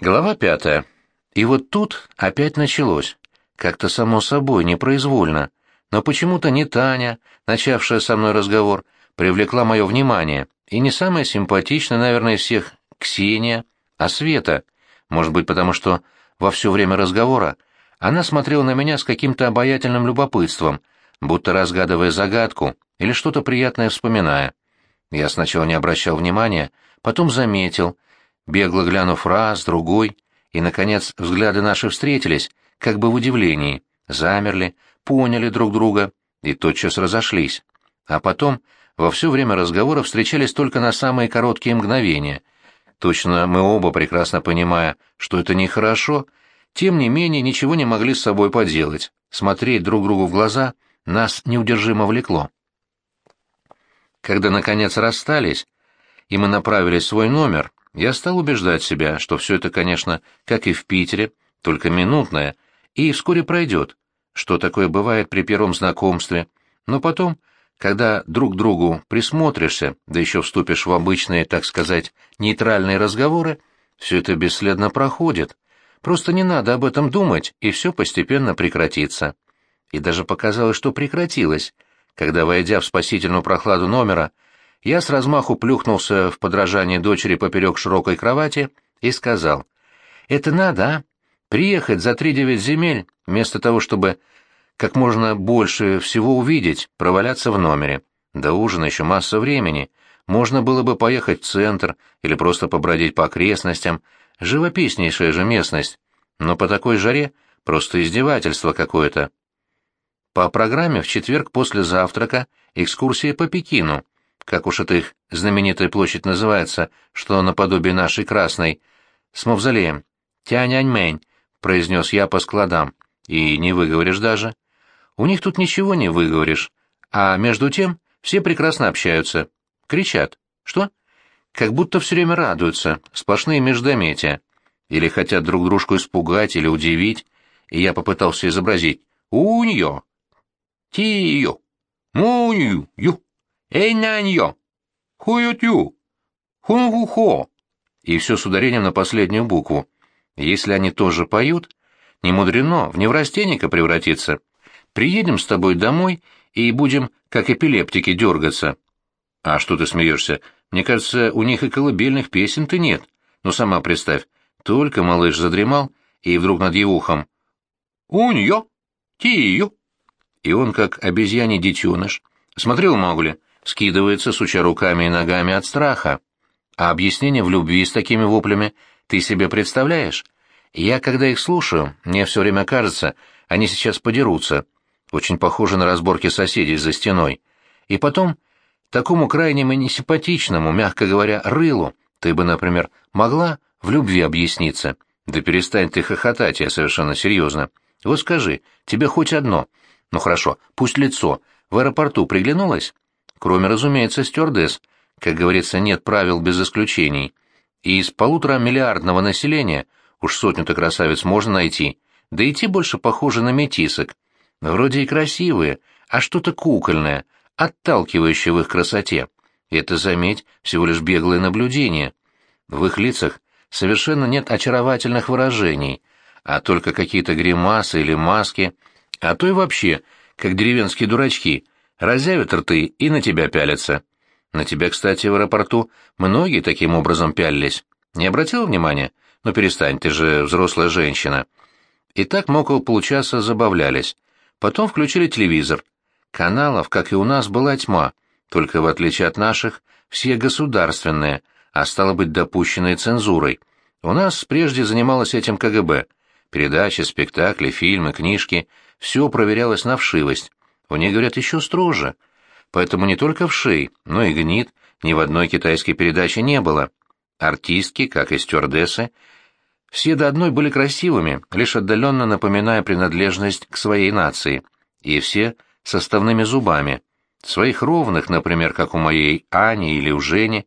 Глава пятая. И вот тут опять началось. Как-то само собой, непроизвольно. Но почему-то не Таня, начавшая со мной разговор, привлекла мое внимание, и не самая симпатичная, наверное, всех Ксения, а Света. Может быть, потому что во все время разговора она смотрела на меня с каким-то обаятельным любопытством, будто разгадывая загадку или что-то приятное вспоминая. Я сначала не обращал внимания, потом заметил, бегло глянув раз, другой, и, наконец, взгляды наши встретились, как бы в удивлении, замерли, поняли друг друга и тотчас разошлись. А потом во все время разговора встречались только на самые короткие мгновения. Точно мы оба, прекрасно понимая, что это нехорошо, тем не менее ничего не могли с собой поделать. Смотреть друг другу в глаза нас неудержимо влекло. Когда, наконец, расстались, и мы направились в свой номер, я стал убеждать себя, что все это, конечно, как и в Питере, только минутное, и вскоре пройдет, что такое бывает при первом знакомстве, но потом, когда друг другу присмотришься, да еще вступишь в обычные, так сказать, нейтральные разговоры, все это бесследно проходит. Просто не надо об этом думать, и все постепенно прекратится. И даже показалось, что прекратилось, когда, войдя в спасительную прохладу номера, я с размаху плюхнулся в подражание дочери поперек широкой кровати и сказал, «Это надо, а? Приехать за три-девять земель, вместо того, чтобы как можно больше всего увидеть, проваляться в номере. До ужина еще масса времени. Можно было бы поехать в центр или просто побродить по окрестностям. Живописнейшая же местность. Но по такой жаре просто издевательство какое-то. По программе в четверг после завтрака экскурсия по Пекину. Как уж это их знаменитая площадь называется, что наподобие нашей красной, с мавзолеем. Тяньаньмэнь, произнес я по складам. И не выговоришь даже. У них тут ничего не выговоришь. А между тем все прекрасно общаются. Кричат. Что? Как будто все время радуются, сплошные междометия. Или хотят друг дружку испугать или удивить. И я попытался изобразить. «Уньо! Тио! Мунью! Ю! Эйнаньо! Хуютю! Хунхухо!» И все с ударением на последнюю букву. Если они тоже поют, не мудрено в неврастенника превратиться. Приедем с тобой домой и будем, как эпилептики, дергаться. А что ты смеешься? Мне кажется, у них и колыбельных песен-то нет. Ну, сама представь, только малыш задремал, и вдруг над его ухом «Уньё! Тиё!» И он, как обезьяний детеныш, смотрел Маугли, скидывается, суча руками и ногами от страха. А объяснение в любви с такими воплями ты себе представляешь? Я, когда их слушаю, мне все время кажется, они сейчас подерутся. Очень похоже на разборки соседей за стеной. И потом, такому крайнему несимпатичному, мягко говоря, рылу, ты бы, например, могла в любви объясниться. Да перестань ты хохотать, я совершенно серьезно. Вот скажи, тебе хоть одно. Ну хорошо, пусть лицо. В аэропорту приглянулось? Кроме, разумеется, стюардесс. Как говорится, нет правил без исключений. И из полутора миллиардного населения уж сотню-то красавиц можно найти. Да и те больше похожи на метисок. Вроде и красивые, а что-то кукольное, отталкивающее в их красоте. Это, заметь, всего лишь беглое наблюдение. В их лицах совершенно нет очаровательных выражений, а только какие-то гримасы или маски, а то и вообще, как деревенские дурачки, разявят рты и на тебя пялятся. На тебя, кстати, в аэропорту многие таким образом пялились. Не обратил внимания? Ну перестань, ты же взрослая женщина. И так мы около получаса забавлялись. Потом включили телевизор. Каналов, как и у нас, была тьма, только в отличие от наших, все государственные, а стало быть допущенные цензурой. У нас прежде занималось этим КГБ. Передачи, спектакли, фильмы, книжки — все проверялось на вшивость. У них, говорят, еще строже. Поэтому не только вшей, но и гнит ни в одной китайской передаче не было. Артистки, как и стюардессы, все до одной были красивыми, лишь отдаленно напоминая принадлежность к своей нации, и все составными зубами, своих ровных, например, как у моей Ани или у Жени.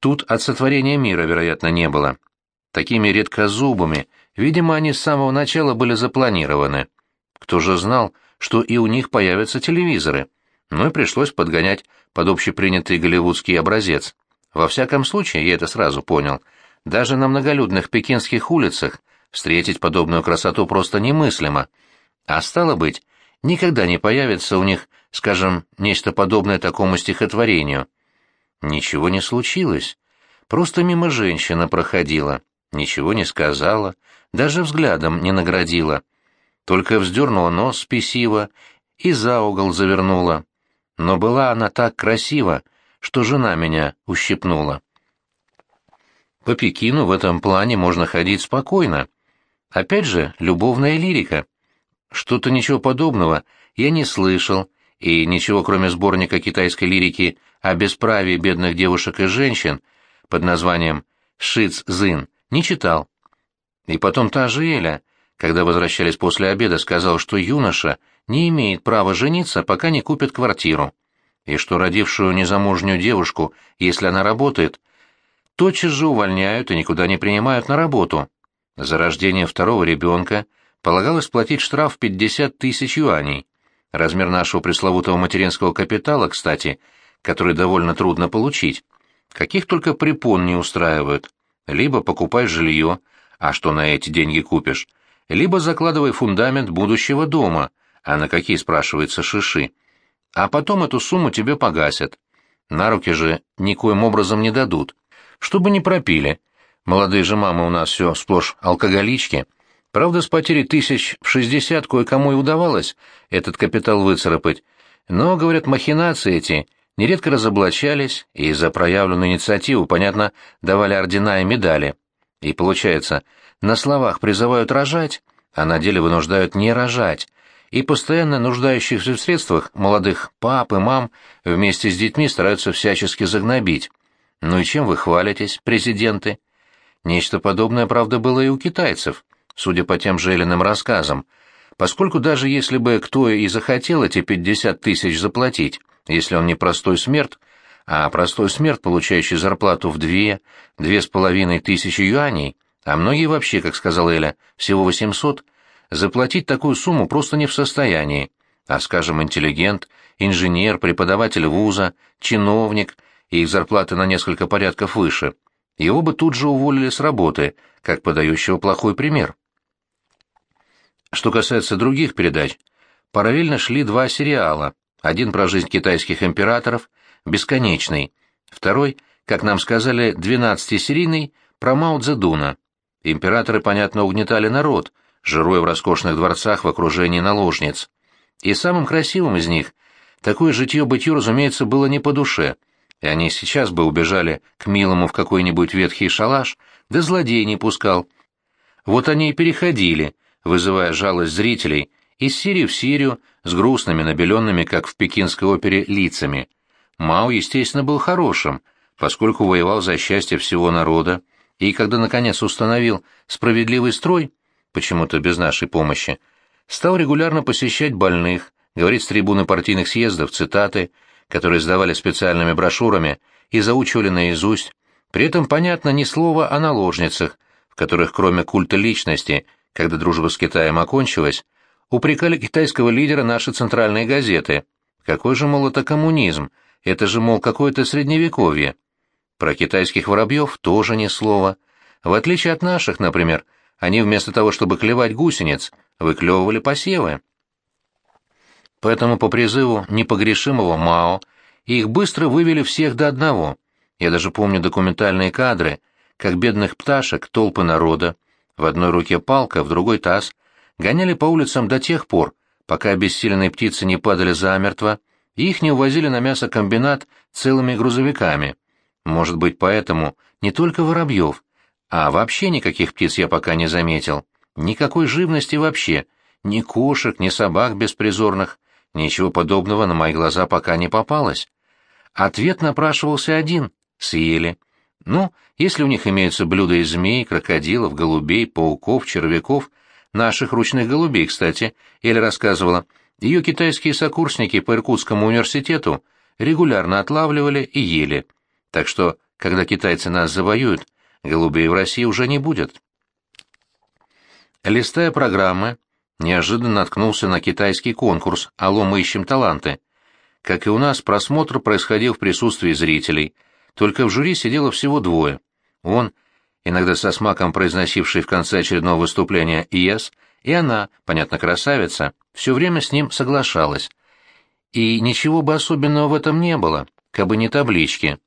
Тут от сотворения мира, вероятно, не было. Такими редкозубыми, видимо, они с самого начала были запланированы. Кто же знал, что и у них появятся телевизоры? Ну и пришлось подгонять под общепринятый голливудский образец. Во всяком случае, я это сразу понял — Даже на многолюдных пекинских улицах встретить подобную красоту просто немыслимо. А стало быть, никогда не появится у них, скажем, нечто подобное такому стихотворению. Ничего не случилось. Просто мимо женщина проходила, ничего не сказала, даже взглядом не наградила. Только вздернула нос спесиво и за угол завернула. Но была она так красива, что жена меня ущипнула. По Пекину в этом плане можно ходить спокойно. Опять же, любовная лирика. Что-то ничего подобного я не слышал, и ничего кроме сборника китайской лирики о бесправии бедных девушек и женщин под названием «Шиц Зин» не читал. И потом та же Эля, когда возвращались после обеда, сказал, что юноша не имеет права жениться, пока не купит квартиру, и что родившую незамужнюю девушку, если она работает, тотчас же увольняют и никуда не принимают на работу. За рождение второго ребенка полагалось платить штраф 50 тысяч юаней. Размер нашего пресловутого материнского капитала, кстати, который довольно трудно получить. Каких только препон не устраивают. Либо покупай жилье, а что на эти деньги купишь, либо закладывай фундамент будущего дома, а на какие, спрашивается, шиши. А потом эту сумму тебе погасят. На руки же никоим образом не дадут. Чтобы не пропили. Молодые же мамы у нас все сплошь алкоголички. Правда, с потери тысяч в шестьдесят кое-кому и удавалось этот капитал выцарапать. Но, говорят, махинации эти нередко разоблачались и за проявленную инициативу, понятно, давали ордена и медали. И получается, на словах призывают рожать, а на деле вынуждают не рожать, и постоянно нуждающихся в средствах молодых пап и мам вместе с детьми стараются всячески загнобить. Ну и чем вы хвалитесь, президенты? Нечто подобное, правда, было и у китайцев, судя по тем же Элленым рассказам, поскольку даже если бы кто и захотел эти 50 тысяч заплатить, если он не простой смерть, а простой смерть, получающий зарплату в две, две с половиной тысячи юаней, а многие вообще, как сказала Эля, всего 800, заплатить такую сумму просто не в состоянии, а, скажем, интеллигент, инженер, преподаватель вуза, чиновник, и их зарплаты на несколько порядков выше, его бы тут же уволили с работы, как подающего плохой пример. Что касается других передач, параллельно шли два сериала, один про жизнь китайских императоров, бесконечный, второй, как нам сказали, двенадцатисерийный, про Мао Цзэдуна. Императоры, понятно, угнетали народ, жируя в роскошных дворцах в окружении наложниц. И самым красивым из них такое житье-бытье, разумеется, было не по душе, и они сейчас бы убежали к милому в какой-нибудь ветхий шалаш, да злодей не пускал. Вот они и переходили, вызывая жалость зрителей, из Сирии в Сирию с грустными, набеленными, как в пекинской опере, лицами. Мао, естественно, был хорошим, поскольку воевал за счастье всего народа, и когда, наконец, установил справедливый строй, почему-то без нашей помощи, стал регулярно посещать больных, говорить с трибуны партийных съездов цитаты, которые сдавали специальными брошюрами и заучивали наизусть, при этом, понятно, ни слова о наложницах, в которых, кроме культа личности, когда дружба с Китаем окончилась, упрекали китайского лидера наши центральные газеты. Какой же, мол, это коммунизм? Это же, мол, какое-то средневековье. Про китайских воробьев тоже ни слова. В отличие от наших, например, они вместо того, чтобы клевать гусениц, выклевывали посевы. Поэтому по призыву непогрешимого Мао их быстро вывели всех до одного. Я даже помню документальные кадры, как бедных пташек, толпы народа, в одной руке палка, в другой таз, гоняли по улицам до тех пор, пока обессиленные птицы не падали замертво, их не увозили на мясокомбинат целыми грузовиками. Может быть, поэтому не только воробьев, а вообще никаких птиц я пока не заметил. Никакой живности вообще. Ни кошек, ни собак беспризорных. Ничего подобного на мои глаза пока не попалось. Ответ напрашивался один — съели. Ну, если у них имеются блюда из змей, крокодилов, голубей, пауков, червяков, наших ручных голубей, кстати, Эля рассказывала, ее китайские сокурсники по Иркутскому университету регулярно отлавливали и ели. Так что, когда китайцы нас завоюют, голубей в России уже не будет. Листая программы, неожиданно наткнулся на китайский конкурс «Алло, мы ищем таланты». Как и у нас, просмотр происходил в присутствии зрителей, только в жюри сидело всего двое. Он, иногда со смаком произносивший в конце очередного выступления «Yes», и она, понятно, красавица, все время с ним соглашалась. И ничего бы особенного в этом не было, как бы не таблички.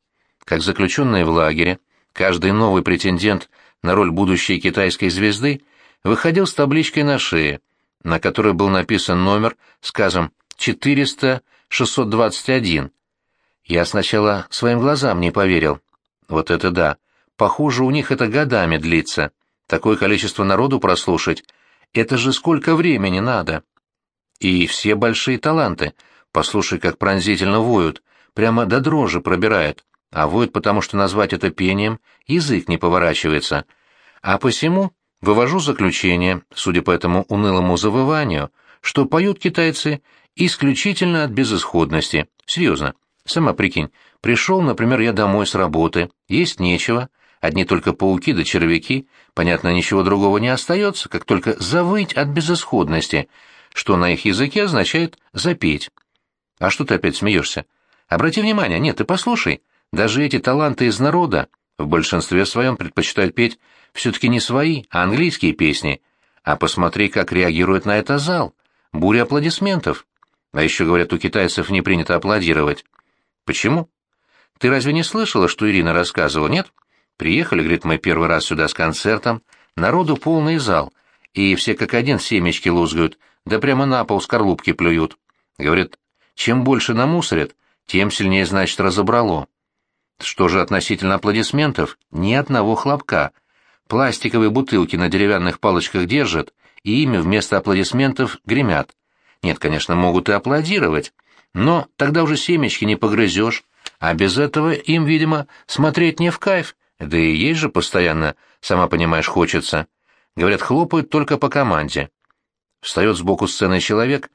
Как заключенные в лагере, каждый новый претендент на роль будущей китайской звезды выходил с табличкой на шее, на которой был написан номер, скажем, 400-621. Я сначала своим глазам не поверил. Вот это да. Похоже, у них это годами длится. Такое количество народу прослушать. Это же сколько времени надо. И все большие таланты. Послушай, как пронзительно воют. Прямо до дрожи пробирает. А воют потому, что назвать это пением язык не поворачивается. А посему вывожу заключение, судя по этому унылому завыванию, что поют китайцы исключительно от безысходности. Серьезно. Сама прикинь, пришел, например, я домой с работы, есть нечего, одни только пауки да червяки, понятно, ничего другого не остается, как только завыть от безысходности, что на их языке означает «запеть». А что ты опять смеешься? Обрати внимание, нет, ты послушай, даже эти таланты из народа в большинстве своем предпочитают петь все-таки не свои, а английские песни. А посмотри, как реагирует на это зал. Буря аплодисментов. А еще, говорят, у китайцев не принято аплодировать. Почему? Ты разве не слышала, что Ирина рассказывала, нет? Приехали, говорит, мы первый раз сюда с концертом, народу полный зал, и все как один семечки лузгают, да прямо на пол скорлупки плюют. Говорит, чем больше намусорят, тем сильнее, значит, разобрало. Что же относительно аплодисментов? Ни одного хлопка. Пластиковые бутылки на деревянных палочках держат, и ими вместо аплодисментов гремят. Нет, конечно, могут и аплодировать, но тогда уже семечки не погрызешь, а без этого им, видимо, смотреть не в кайф, да и есть же постоянно, сама понимаешь, хочется. Говорят, хлопают только по команде. Встает сбоку сцены человек,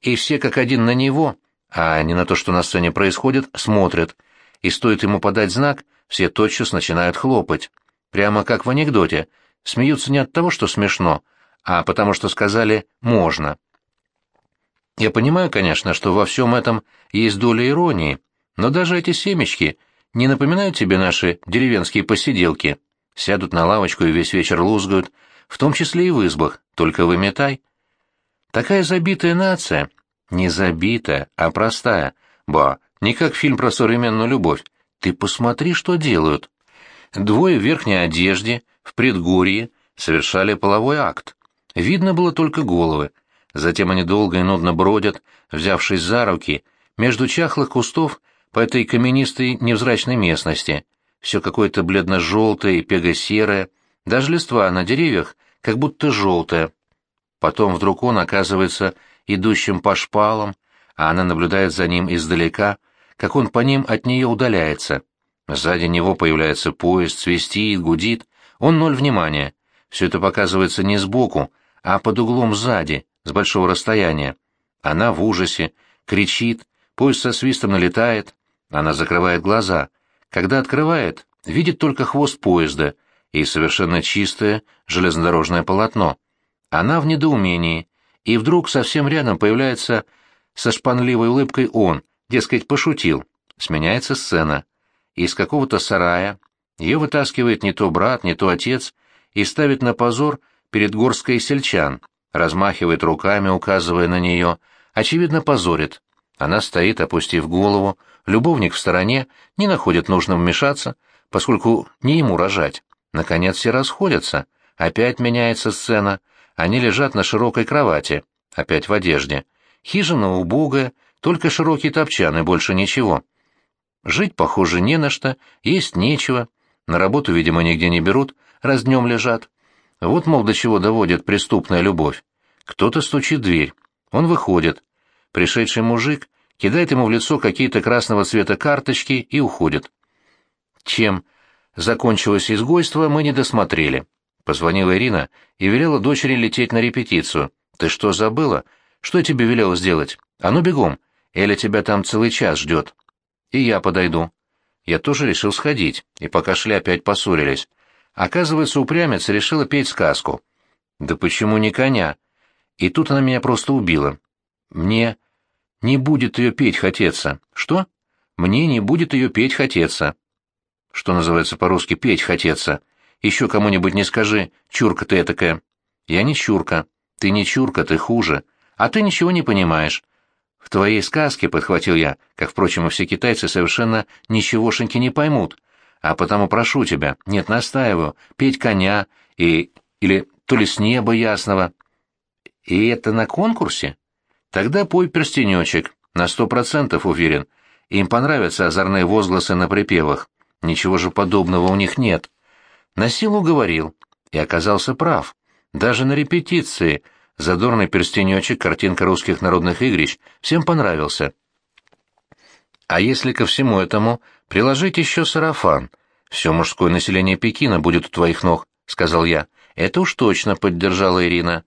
и все как один на него, а не на то, что на сцене происходит, смотрят, и стоит ему подать знак, все тотчас начинают хлопать. Прямо как в анекдоте, смеются не от того, что смешно, а потому что сказали «можно». Я понимаю, конечно, что во всем этом есть доля иронии, но даже эти семечки не напоминают тебе наши деревенские посиделки. Сядут на лавочку и весь вечер лузгают, в том числе и в избах, только выметай. Такая забитая нация, не забитая, а простая. Ба, не как фильм про современную любовь. Ты посмотри, что делают. Двое в верхней одежде, в предгорье, совершали половой акт. Видно было только головы, Затем они долго и нудно бродят, взявшись за руки, между чахлых кустов по этой каменистой невзрачной местности. Все какое-то бледно-желтое и пего-серое, даже листва на деревьях как будто желтая. Потом вдруг он оказывается идущим по шпалам, а она наблюдает за ним издалека, как он по ним от нее удаляется. Сзади него появляется поезд, свистит, гудит. Он ноль внимания. Все это показывается не сбоку, а под углом сзади, с большого расстояния. Она в ужасе, кричит, поезд со свистом налетает. Она закрывает глаза. Когда открывает, видит только хвост поезда и совершенно чистое железнодорожное полотно. Она в недоумении, и вдруг совсем рядом появляется со шпанливой улыбкой он, дескать, пошутил. Сменяется сцена. Из какого-то сарая ее вытаскивает не то брат, не то отец и ставит на позор перед горской сельчан размахивает руками, указывая на нее, очевидно позорит. Она стоит, опустив голову, любовник в стороне, не находит нужным вмешаться, поскольку не ему рожать. Наконец все расходятся, опять меняется сцена, они лежат на широкой кровати, опять в одежде. Хижина убогая, только широкий топчан и больше ничего. Жить, похоже, не на что, есть нечего, на работу, видимо, нигде не берут, раз днем лежат. Вот, мол, до чего доводит преступная любовь. Кто-то стучит в дверь. Он выходит. Пришедший мужик кидает ему в лицо какие-то красного цвета карточки и уходит. Чем закончилось изгойство, мы не досмотрели. Позвонила Ирина и велела дочери лететь на репетицию. «Ты что, забыла? Что я тебе велела сделать? А ну бегом! Эля тебя там целый час ждет». «И я подойду». Я тоже решил сходить, и пока шли опять поссорились. Оказывается, упрямец решила петь сказку. Да почему не коня? И тут она меня просто убила. Мне не будет ее петь хотеться. Что? Мне не будет ее петь хотеться. Что называется по-русски петь хотеться. Еще кому-нибудь не скажи, чурка ты этакая. Я не чурка. Ты не чурка, ты хуже. А ты ничего не понимаешь. В твоей сказке, — подхватил я, как, впрочем, и все китайцы совершенно ничегошеньки не поймут. А потому прошу тебя, нет, настаиваю, петь коня и... или то ли с неба ясного. И это на конкурсе? Тогда пой перстенечек, на сто процентов уверен. Им понравятся озорные возгласы на припевах. Ничего же подобного у них нет. На силу говорил, и оказался прав. Даже на репетиции задорный перстенечек, картинка русских народных игрищ, всем понравился. А если ко всему этому приложить еще сарафан, все мужское население Пекина будет у твоих ног, — сказал я. Это уж точно, — поддержала Ирина.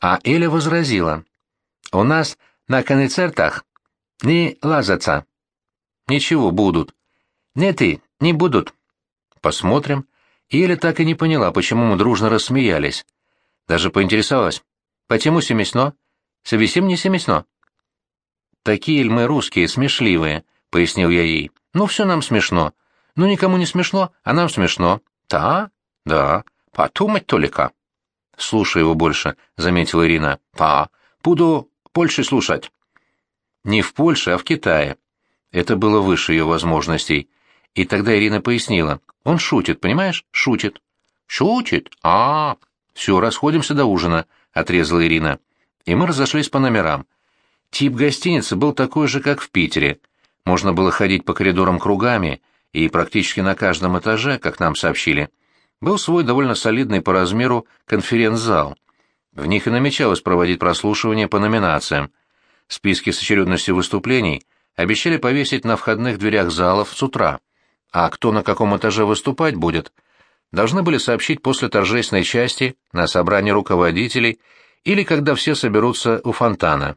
А Эля возразила. У нас на концертах не лазаться. Ничего, будут. Не ты, не будут. Посмотрим. Еля так и не поняла, почему мы дружно рассмеялись. Даже поинтересовалась. Почему семесно? Совсем не семесно. Такие мы русские, смешливые, пояснил я ей. Ну, все нам смешно. Ну, никому не смешно, а нам смешно. Да? Да. Подумать только. Слушай его больше, заметила Ирина. Па. Буду Польше слушать. Не в Польше, а в Китае. Это было выше ее возможностей. И тогда Ирина пояснила. Он шутит, понимаешь? Шутит. Шутит? А, -а, -а. Все, расходимся до ужина, отрезала Ирина. И мы разошлись по номерам. Тип гостиницы был такой же, как в Питере. Можно было ходить по коридорам кругами, и практически на каждом этаже, как нам сообщили, был свой довольно солидный по размеру конференц-зал. В них и намечалось проводить прослушивание по номинациям. Списки с очередностью выступлений обещали повесить на входных дверях залов с утра а кто на каком этаже выступать будет, должны были сообщить после торжественной части на собрании руководителей или когда все соберутся у фонтана.